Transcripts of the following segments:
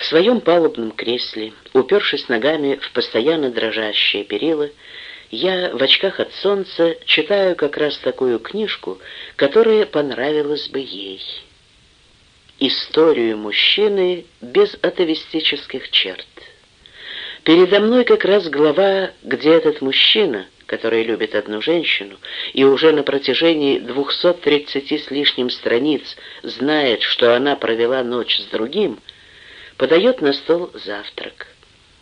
В своем палубном кресле, упершись ногами в постоянно дрожащие перила, я в очках от солнца читаю как раз такую книжку, которая понравилась бы ей. Историю мужчины без атовистических черт. Передо мной как раз глава, где этот мужчина, который любит одну женщину, и уже на протяжении 230 с лишним страниц знает, что она провела ночь с другим, подает на стол завтрак.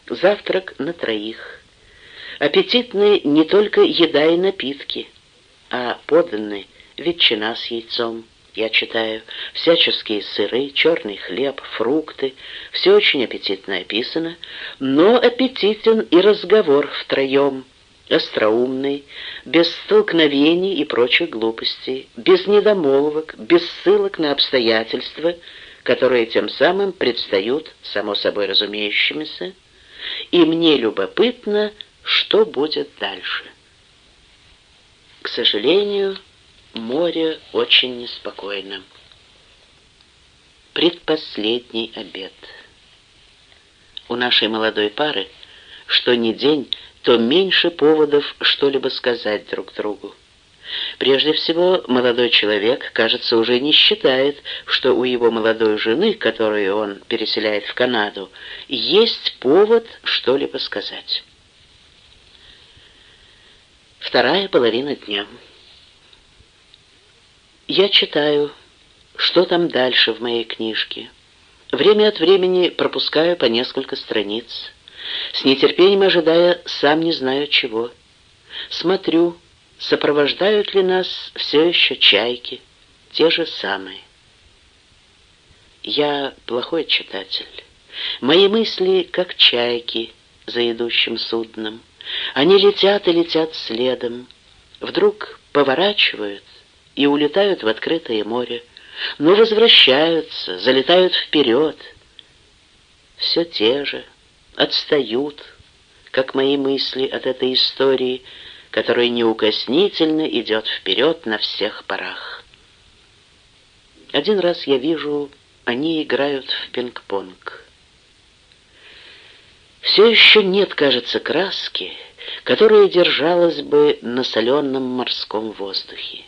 Завтрак на троих. Аппетитные не только еда и напитки, а поданные ветчина с яйцом, я читаю, всяческие сыры, черный хлеб, фрукты, все очень аппетитно описано, но аппетитен и разговор втроем, остроумный, без столкновений и прочих глупостей, без недомолвок, без ссылок на обстоятельства, которые тем самым предстают, само собой разумеющимися, и мне любопытно, что будет дальше. К сожалению, Море очень неспокойно. Предпоследний обед. У нашей молодой пары что ни день, то меньше поводов что-либо сказать друг другу. Прежде всего, молодой человек, кажется, уже не считает, что у его молодой жены, которую он переселяет в Канаду, есть повод что-либо сказать. Вторая половина дня. Я читаю, что там дальше в моей книжке. Время от времени пропускаю по несколько страниц, с нетерпением ожидая сам не знаю чего. Смотрю, сопровождают ли нас все еще чайки, те же самые. Я плохой читатель. Мои мысли, как чайки за идущим судном. Они летят и летят следом. Вдруг поворачивают и улетают в открытое море, но возвращаются, залетают вперед. Все те же, отстают, как мои мысли от этой истории, которая неукоснительно идет вперед на всех парах. Один раз я вижу, они играют в пинг-понг. Все еще нет, кажется, краски, которая держалась бы на соленом морском воздухе.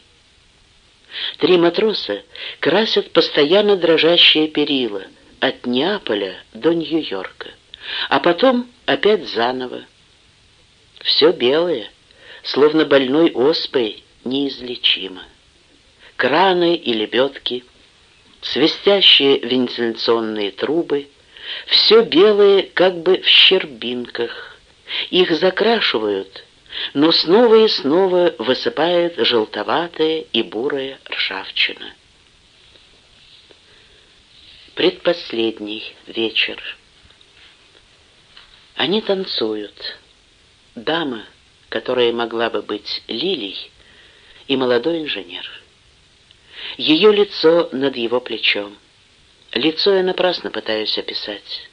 Три матроса красят постоянно дрожащие перила от Неаполя до Нью-Йорка, а потом опять заново. Все белое, словно больной оспой, неизлечимо. Краны и лебедки, свистящие вентиляционные трубы, все белое как бы в щербинках. Их закрашивают — но снова и снова высыпает желтоватая и бурая ржавчина. Предпоследний вечер. Они танцуют. Дама, которая могла бы быть Лилей, и молодой инженер. Ее лицо над его плечом. Лицо я напрасно пытаюсь описать.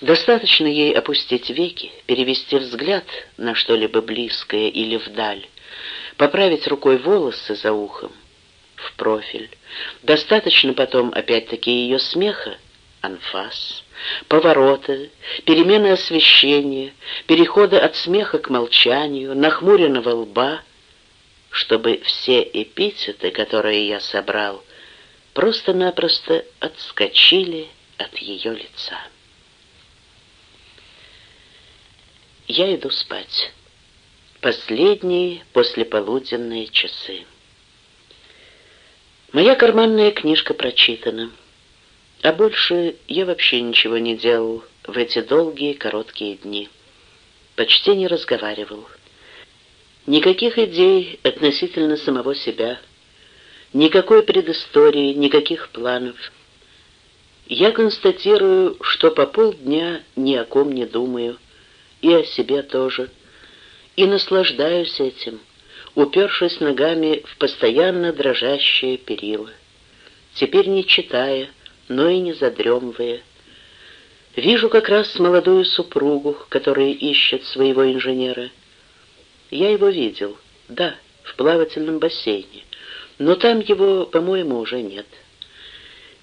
Достаточно ей опустить веки, перевести взгляд на что-либо близкое или вдаль, поправить рукой волосы за ухом, в профиль. Достаточно потом опять-таки ее смеха, анфас, повороты, перемены освещения, перехода от смеха к молчанию, нахмуренного лба, чтобы все эпитеты, которые я собрал, просто-напросто отскочили от ее лица. Я иду спать. Последние послеполуденные часы. Моя карманная книжка прочитана, а больше я вообще ничего не делал в эти долгие короткие дни. Почти не разговаривал. Никаких идей относительно самого себя, никакой предыстории, никаких планов. Я констатирую, что по полдня ни о ком не думаю, и о себе тоже, и наслаждаюсь этим, упершись ногами в постоянно дрожащие перила, теперь не читая, но и не задремывая. Вижу как раз молодую супругу, которая ищет своего инженера. Я его видел, да, в плавательном бассейне, но там его, по-моему, уже нет.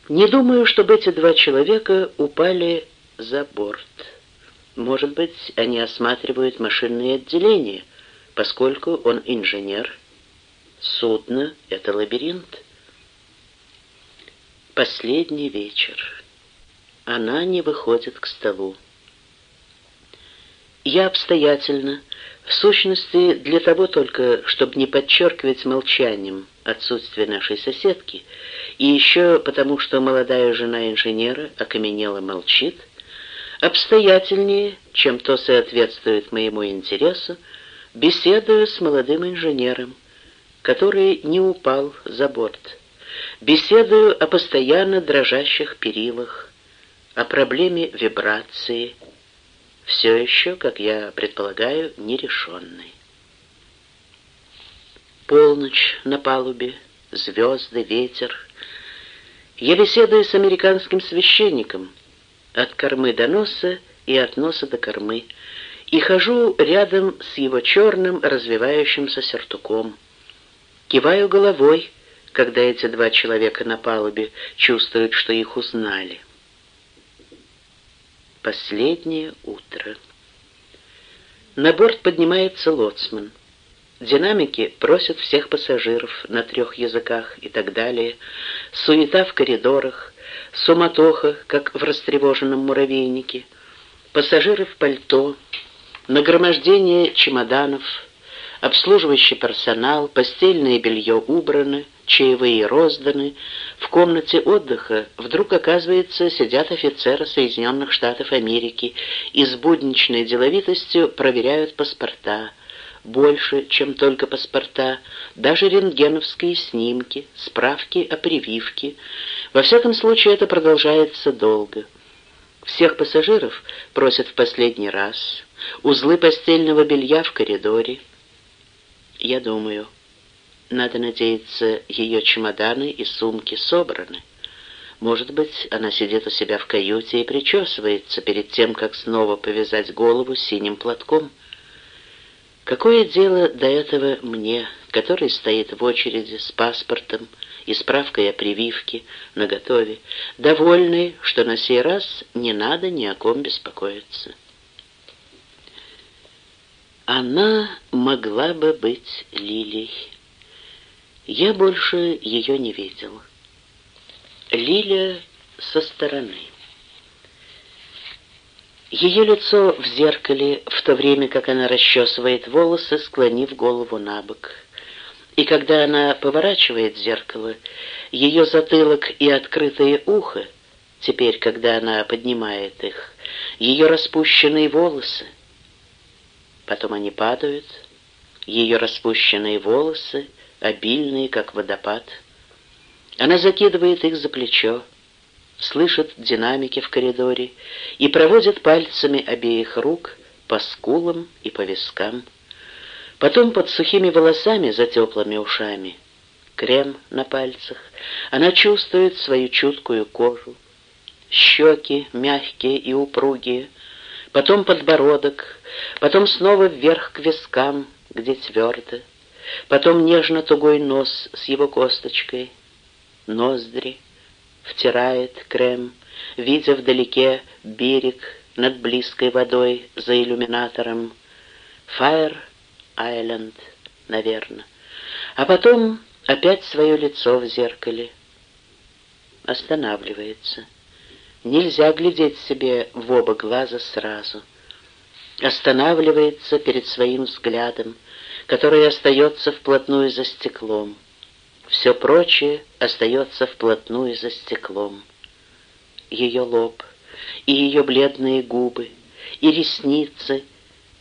Не думаю, чтобы эти два человека упали за борт. Может быть, они осматривают машинные отделения, поскольку он инженер. Судно — это лабиринт. Последний вечер. Она не выходит к столу. Я обстоятельно, в сущности, для того только, чтобы не подчеркивать молчанием отсутствие нашей соседки, и еще потому, что молодая жена инженера окаменела молчит, обстоятельнее, чем то соответствует моему интересу, беседую с молодым инженером, который не упал за борт. Беседую о постоянно дрожащих перилах, о проблеме вибрации, все еще, как я предполагаю, нерешенной. Полночь на палубе, звезды, ветер. Я беседую с американским священником от кормы до носа и от носа до кормы, и хожу рядом с его черным развивающимся сертуком. Киваю головой, когда эти два человека на палубе чувствуют, что их узнали. Последнее утро. На борт поднимается лоцман. Динамики просят всех пассажиров на трех языках и так далее. Суета в коридорах, суматоха, как в растревоженном муравейнике. Пассажиры в пальто, нагромождение чемоданов, обслуживающий персонал, постельное белье убрано, чаевые розданы, в комнате отдыха вдруг, оказывается, сидят офицеры Соединенных Штатов Америки и с будничной деловитостью проверяют паспорта, больше, чем только паспорта, даже рентгеновские снимки, справки о прививке. Во всяком случае, это продолжается долго. Всех пассажиров просят в последний раз, узлы постельного белья в коридоре. Я думаю, надо надеяться, ее чемоданы и сумки собраны. Может быть, она сидит у себя в каюте и причесывается перед тем, как снова повязать голову синим платком. Какое дело до этого мне, который стоит в очереди с паспортом и справкой о прививке наготове, довольный, что на сей раз не надо ни о ком беспокоиться. Она могла бы быть Лилией. Я больше ее не видел. Лиля со стороны. Ее лицо в зеркале, в то время как она расчесывает волосы, склонив голову на бок. И когда она поворачивает зеркало, ее затылок и открытое ухо, теперь, когда она поднимает их, ее распущенные волосы, потом они падают, ее распущенные волосы — обильные, как водопад. Она закидывает их за плечо, слышит динамики в коридоре и проводит пальцами обеих рук по скулам и по вискам. Потом под сухими волосами за теплыми ушами, крем на пальцах, она чувствует свою чуткую кожу, щеки мягкие и упругие, потом подбородок, потом снова вверх к вискам, где твердо, потом нежно-тугой нос с его косточкой, ноздри, втирает крем, видя вдалеке берег над близкой водой за иллюминатором. Fire Island, наверное. А потом опять свое лицо в зеркале. Останавливается. Нельзя глядеть себе в оба глаза сразу. Останавливается перед своим взглядом, который остается вплотную за стеклом. Все прочее остается вплотную за стеклом. Ее лоб, и ее бледные губы, и ресницы,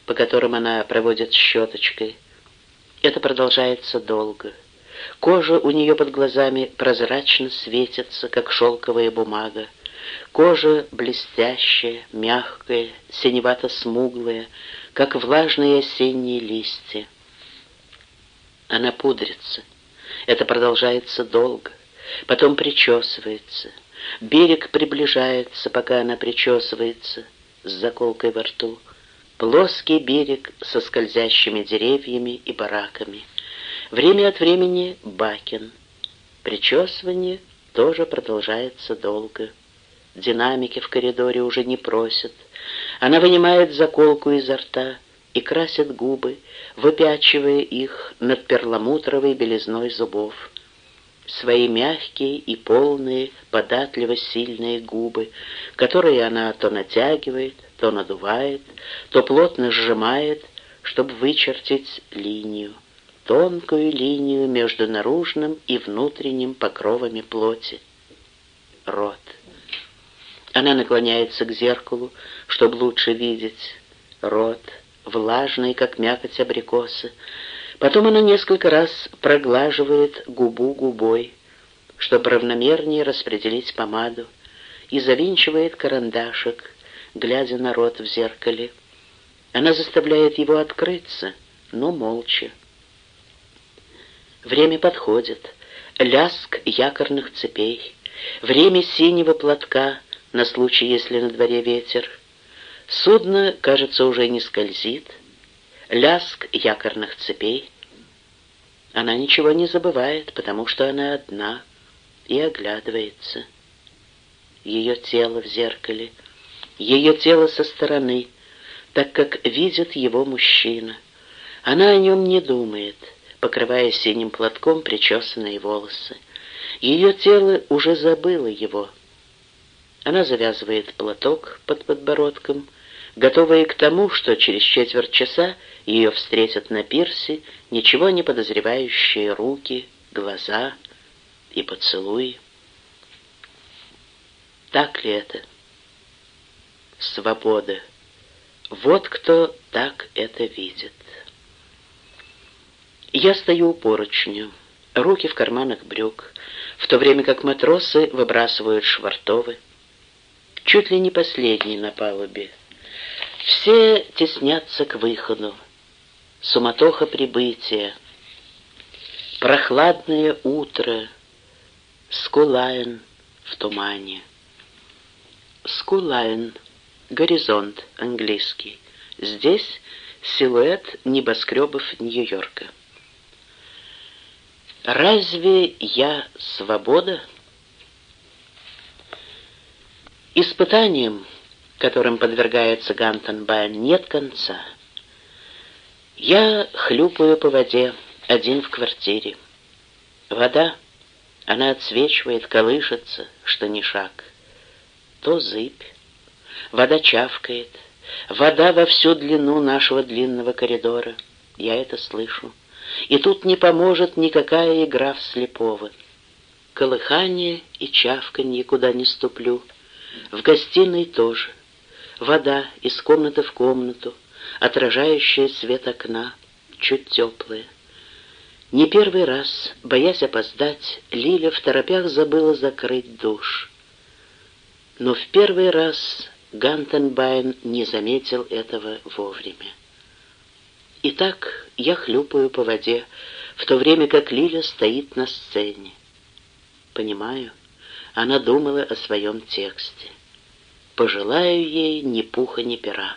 по которым она проводит щеточкой. Это продолжается долго. Кожа у нее под глазами прозрачно светится, как шелковая бумага. Кожа блестящая, мягкая, синевато-смуглая, как влажные осенние листья. Она пудрится. Это продолжается долго. Потом причесывается. Берег приближается, пока она причесывается, с заколкой во рту. Плоский берег со скользящими деревьями и бараками. Время от времени бакен. Причесывание тоже продолжается долго. динамики в коридоре уже не просят. Она вынимает заколку изо рта и красит губы, выпячивая их над перламутровой белизной зубов. Свои мягкие и полные, податливо сильные губы, которые она то натягивает, то надувает, то плотно сжимает, чтобы вычертить линию, тонкую линию между наружным и внутренним покровами плоти. Рот. Она наклоняется к зеркалу, чтобы лучше видеть. Рот, влажный, как мякоть абрикосы. Потом она несколько раз проглаживает губу губой, чтобы равномернее распределить помаду, и завинчивает карандашик, глядя на рот в зеркале. Она заставляет его открыться, но молча. Время подходит. Ляск якорных цепей. Время синего платка на случай, если на дворе ветер. Судно, кажется, уже не скользит. Ляск якорных цепей. Она ничего не забывает, потому что она одна и оглядывается. Ее тело в зеркале, ее тело со стороны — так как видит его мужчина. Она о нем не думает, покрывая синим платком причесанные волосы. Ее тело уже забыло его. Она завязывает платок под подбородком, готовая к тому, что через четверть часа ее встретят на пирсе ничего не подозревающие руки, глаза и поцелуи. Так ли это? Свобода. Вот кто так это видит. Я стою у поручню, руки в карманах брюк, в то время как матросы выбрасывают швартовы. Чуть ли не последний на палубе. Все теснятся к выходу. Суматоха прибытия. Прохладное утро. Skyline в тумане. Skyline — горизонт английский. Здесь силуэт небоскребов Нью-Йорка. Разве я свобода? Испытанием, которым подвергается Гантенбайн, нет конца. Я хлюпаю по воде, один в квартире. Вода, она отсвечивает, колышется, что ни шаг. То зыбь, Вода чавкает. Вода во всю длину нашего длинного коридора. Я это слышу. И тут не поможет никакая игра в слепого. Колыхание и чавканье куда не ступлю. В гостиной тоже. Вода из комнаты в комнату, отражающая свет окна, чуть теплая. Не первый раз, боясь опоздать, Лиля в торопях забыла закрыть душ. Но в первый раз Гантенбайн не заметил этого вовремя. Итак, я хлюпаю по воде, в то время как Лиля стоит на сцене. Понимаю, она думала о своем тексте. Пожелаю ей ни пуха, ни пера.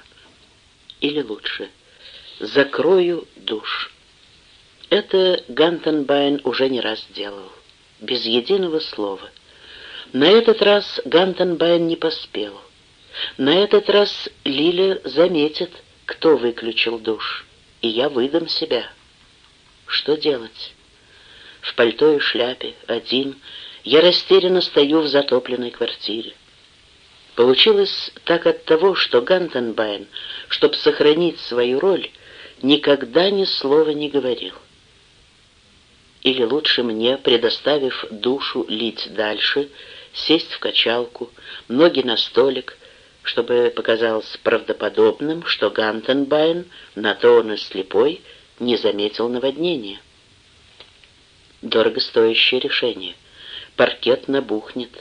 Или лучше, закрою душ. Это Гантенбайн уже не раз делал, без единого слова. На этот раз Гантенбайн не поспел. На этот раз Лиля заметит, кто выключил душ, и я выдам себя. Что делать? В пальто и шляпе, один, я растерянно стою в затопленной квартире. Получилось так от того, что Гантенбайн, чтобы сохранить свою роль, никогда ни слова не говорил. Или лучше мне, предоставив душу лить дальше, сесть в качалку, ноги на столик, чтобы показалось правдоподобным, что Гантенбайн, на то он и слепой, не заметил наводнения. Дорогостоящее решение. Паркет набухнет.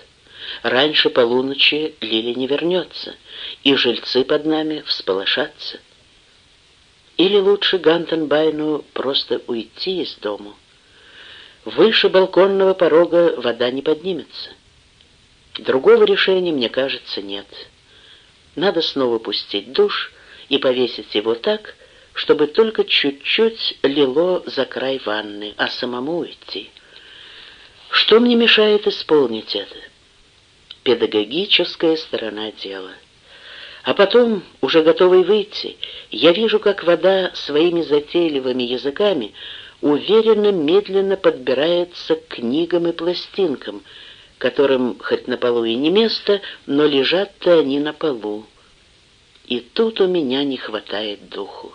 Раньше полуночи Лили не вернется, и жильцы под нами всполошатся. Или лучше Гантенбайну просто уйти из дому. Выше балконного порога вода не поднимется. Другого решения, мне кажется, нет. Надо снова пустить душ и повесить его так, чтобы только чуть-чуть лило за край ванны, а самому уйти. Что мне мешает исполнить это? Педагогическая сторона дела. А потом, уже готовый выйти, я вижу, как вода своими затейливыми языками уверенно, медленно подбирается к книгам и пластинкам, которым хоть на полу и не место, но лежат-то они на полу. И тут у меня не хватает духу.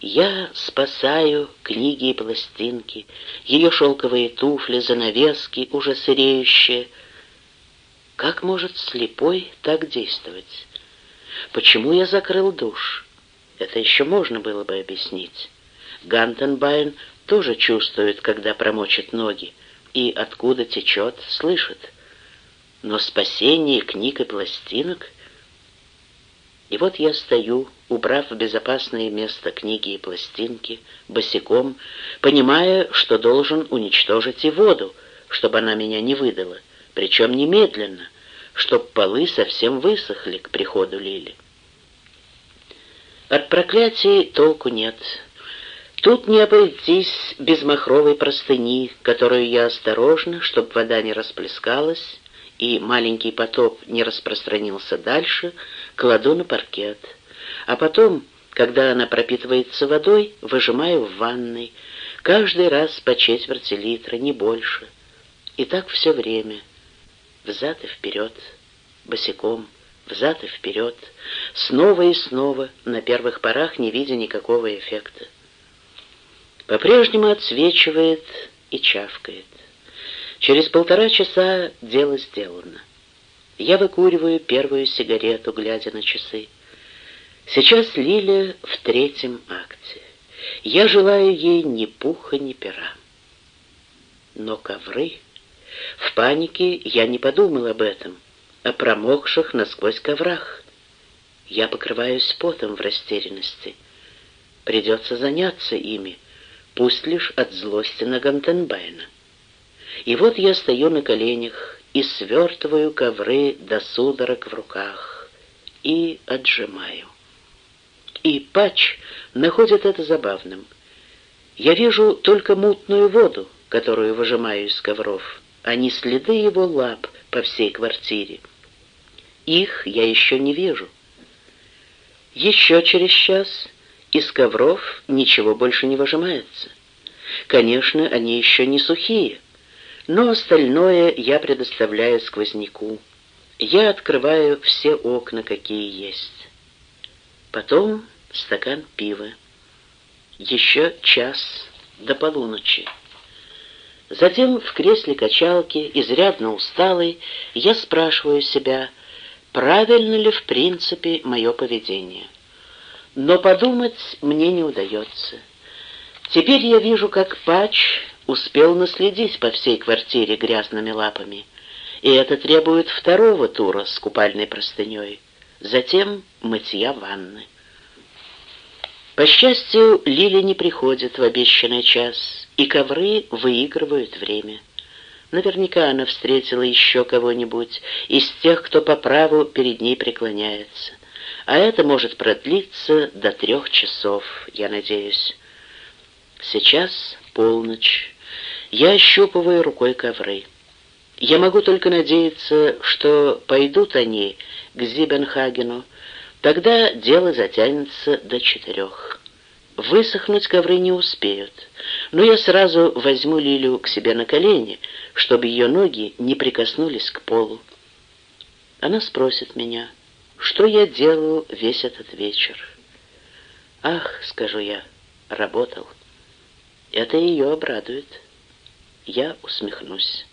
Я спасаю книги и пластинки, ее шелковые туфли, занавески, уже сыреющие. Как может слепой так действовать? Почему я закрыл душ? Это еще можно было бы объяснить. Гантенбайн тоже чувствует, когда промочит ноги, и откуда течет, слышит. Но спасение книг и пластинок... И вот я стою, убрав в безопасное место книги и пластинки, босиком, понимая, что должен уничтожить и воду, чтобы она меня не выдала, причем немедленно, чтоб полы совсем высохли к приходу Лили. От проклятий толку нет. Тут не обойтись без махровой простыни, которую я осторожно, чтобы вода не расплескалась и маленький потоп не распространился дальше, кладу на паркет. А потом, когда она пропитывается водой, выжимаю в ванной, каждый раз по четверти литра, не больше. И так все время, взад и вперед, босиком, взад и вперед, снова и снова, на первых порах не видя никакого эффекта. По-прежнему отсвечивает и чавкает. Через полтора часа дело сделано. Я выкуриваю первую сигарету, глядя на часы. Сейчас Лиля в третьем акте. Я желаю ей ни пуха, ни пера. Но ковры... В панике я не подумал об этом — о промокших насквозь коврах. Я покрываюсь потом в растерянности. Придется заняться ими, пусть лишь от злости на Гантенбайна. И вот я стою на коленях и свертываю ковры до судорог в руках и отжимаю. И Пач находит это забавным. Я вижу только мутную воду, которую выжимаю из ковров, а не следы его лап по всей квартире. Их я еще не вижу. Еще через час из ковров ничего больше не выжимается. Конечно, они еще не сухие, но остальное я предоставляю сквозняку. Я открываю все окна, какие есть. Потом стакан пива. Еще час до полуночи. Затем в кресле качалки, изрядно усталый, я спрашиваю себя, правильно ли в принципе мое поведение. Но подумать мне не удается. Теперь я вижу, как Пач успел наследить по всей квартире грязными лапами, и это требует второго тура с купальной простыней, затем мытья ванны. По счастью, Лили не приходит в обещанный час, и ковры выигрывают время. Наверняка она встретила еще кого-нибудь из тех, кто по праву перед ней преклоняется. А это может продлиться до трех часов, я надеюсь. Сейчас полночь. Я ощупываю рукой ковры. Я могу только надеяться, что пойдут они к Зибенхагену. Тогда дело затянется до четырех. Высохнуть ковры не успеют, но я сразу возьму Лилю к себе на колени, чтобы ее ноги не прикоснулись к полу. Она спросит меня, что я делаю весь этот вечер. «Ах», — скажу я, — «работал». Это ее обрадует. Я усмехнусь.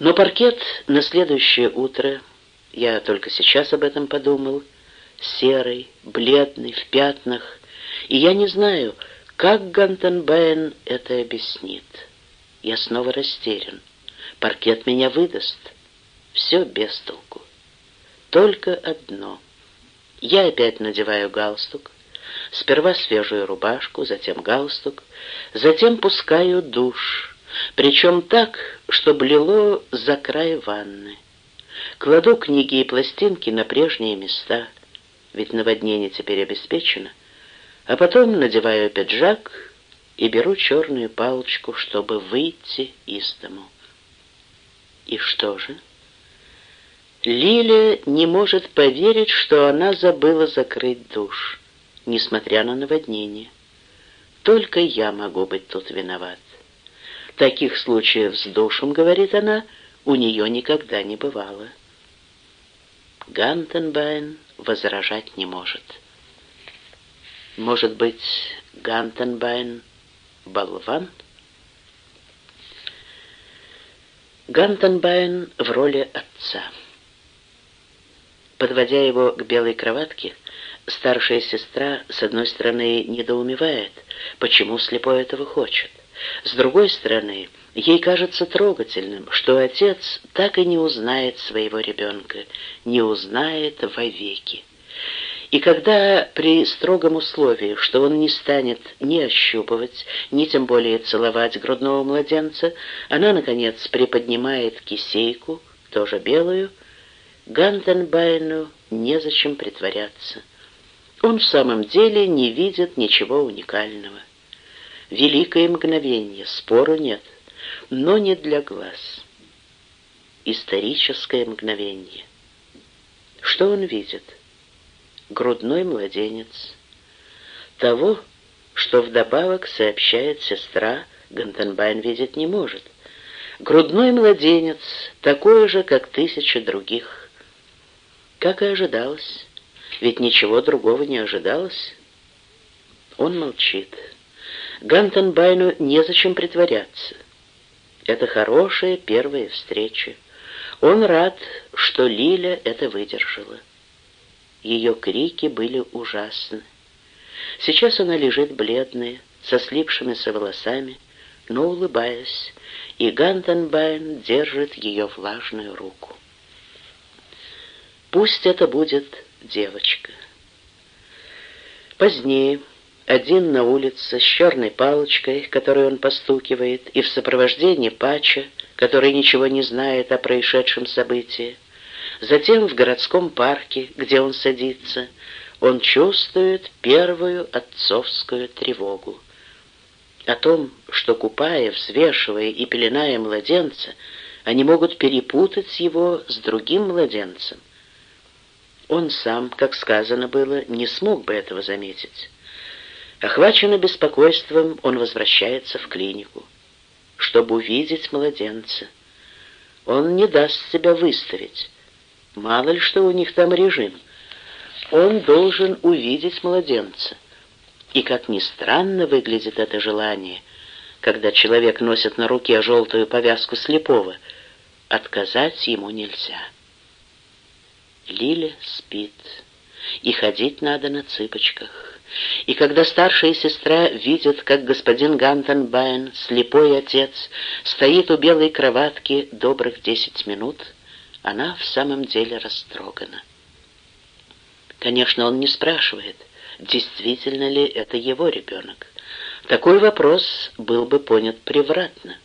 Но паркет на следующее утро, я только сейчас об этом подумал, — серый, бледный, в пятнах, и я не знаю, как Гантенбейн это объяснит. Я снова растерян. Паркет меня выдаст. Все без толку. Только одно. Я опять надеваю галстук. Сперва свежую рубашку, затем галстук, затем пускаю душ, причем так, чтобы лило за край ванны. Кладу книги и пластинки на прежние места — ведь наводнение теперь обеспечено, а потом надеваю пиджак и беру черную палочку, чтобы выйти из дому. И что же? Лиля не может поверить, что она забыла закрыть душ, несмотря на наводнение. Только я могу быть тут виноват. Таких случаев с душем, говорит она, у нее никогда не бывало. Гантенбайн возражать не может. Может быть, Гантенбайн — болван? Гантенбайн в роли отца. Подводя его к белой кроватке, старшая сестра, с одной стороны, недоумевает, почему слепой этого хочет. С другой стороны, ей кажется трогательным, что отец так и не узнает своего ребенка, не узнает вовеки. И когда при строгом условии, что он не станет ни ощупывать, ни тем более целовать грудного младенца, она, наконец, приподнимает кисейку, тоже белую, Гантенбайну незачем притворяться. Он в самом деле не видит ничего уникального. Великое мгновение, спору нет, но не для глаз. Историческое мгновение. Что он видит? Грудной младенец. Того, что вдобавок сообщает сестра, Гантенбайн видеть не может. Грудной младенец, такой же, как тысячи других как и ожидалось, ведь ничего другого не ожидалось. Он молчит. Гантенбайну незачем притворяться. Это хорошая первая встреча. Он рад, что Лиля это выдержала. Ее крики были ужасны. Сейчас она лежит бледная, со слипшимися волосами, но улыбаясь, и Гантенбайн держит ее влажную руку. Пусть это будет девочка. Позднее, один на улице с черной палочкой, которой он постукивает, и в сопровождении Пача, который ничего не знает о происшедшем событии, затем в городском парке, где он садится, он чувствует первую отцовскую тревогу. О том, что, купая, взвешивая и пеленая младенца, они могут перепутать его с другим младенцем, он сам, как сказано было, не смог бы этого заметить. Охваченный беспокойством, он возвращается в клинику, чтобы увидеть младенца. Он не даст себя выставить. Мало ли что у них там режим. Он должен увидеть младенца. И, как ни странно выглядит это желание, когда человек носит на руке желтую повязку слепого, отказать ему нельзя. Лиля спит, и ходить надо на цыпочках. И когда старшая сестра видит, как господин Гантенбайн, слепой отец, стоит у белой кроватки добрых десять минут, она в самом деле растрогана. Конечно, он не спрашивает, действительно ли это его ребенок. Такой вопрос был бы понят превратно.